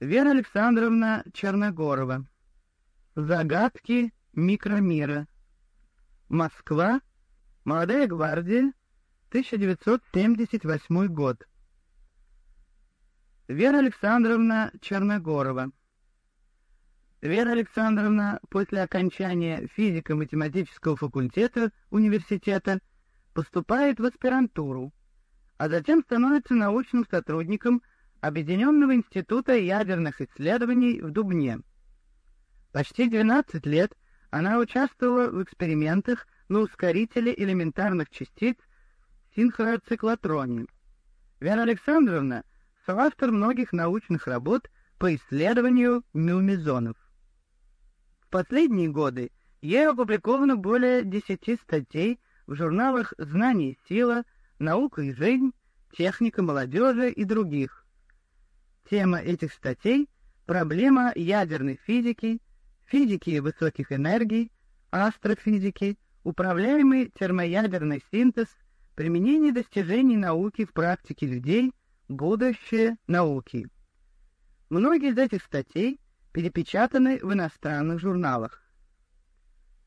Вера Александровна Черногорова. Загадки микромира. Москва. Молодая гвардия. 1978 год. Вера Александровна Черногорова. Вера Александровна после окончания физико-математического факультета университета поступает в аспирантуру, а затем становится научным сотрудником Объединенного института ядерных исследований в Дубне. Почти 12 лет она участвовала в экспериментах на ускорителе элементарных частиц синхроциклотроне. Вера Александровна — соавтор многих научных работ по исследованию мюмезонов. В последние годы ей опубликовано более 10 статей в журналах «Знание и сила», «Наука и жизнь», «Техника молодежи» и других. Тема этих статей — проблема ядерной физики, физики высоких энергий, астрофизики, управляемый термоядерный синтез, применение достижений науки в практике людей, будущее науки. Многие из этих статей перепечатаны в иностранных журналах.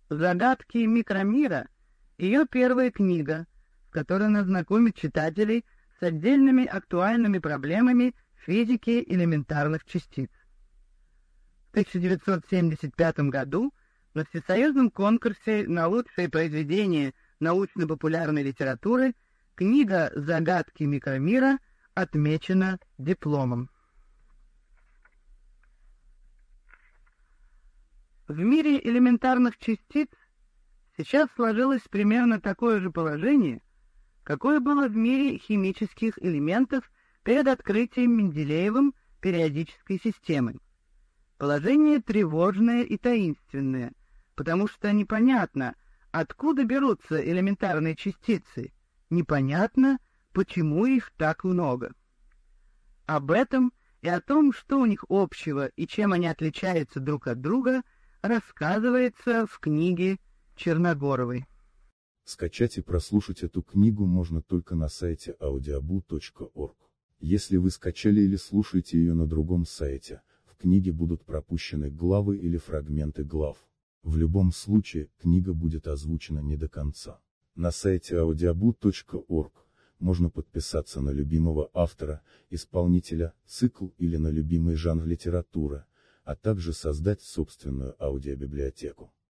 «Загадки микромира» — ее первая книга, в которой она читателей с отдельными актуальными проблемами физики элементарных частиц. В 1975 году на Всесоюзном конкурсе на лучшее произведение научно-популярной литературы книга «Загадки микромира» отмечена дипломом. В мире элементарных частиц сейчас сложилось примерно такое же положение, какое было в мире химических элементов перед открытием Менделеевым периодической системы. Положение тревожное и таинственное, потому что непонятно, откуда берутся элементарные частицы, непонятно, почему их так много. Об этом и о том, что у них общего и чем они отличаются друг от друга, рассказывается в книге Черногоровой. Скачать и прослушать эту книгу можно только на сайте audiobu.org. Если вы скачали или слушаете ее на другом сайте, в книге будут пропущены главы или фрагменты глав. В любом случае, книга будет озвучена не до конца. На сайте audiobu.org можно подписаться на любимого автора, исполнителя, цикл или на любимый жанр литературы, а также создать собственную аудиобиблиотеку.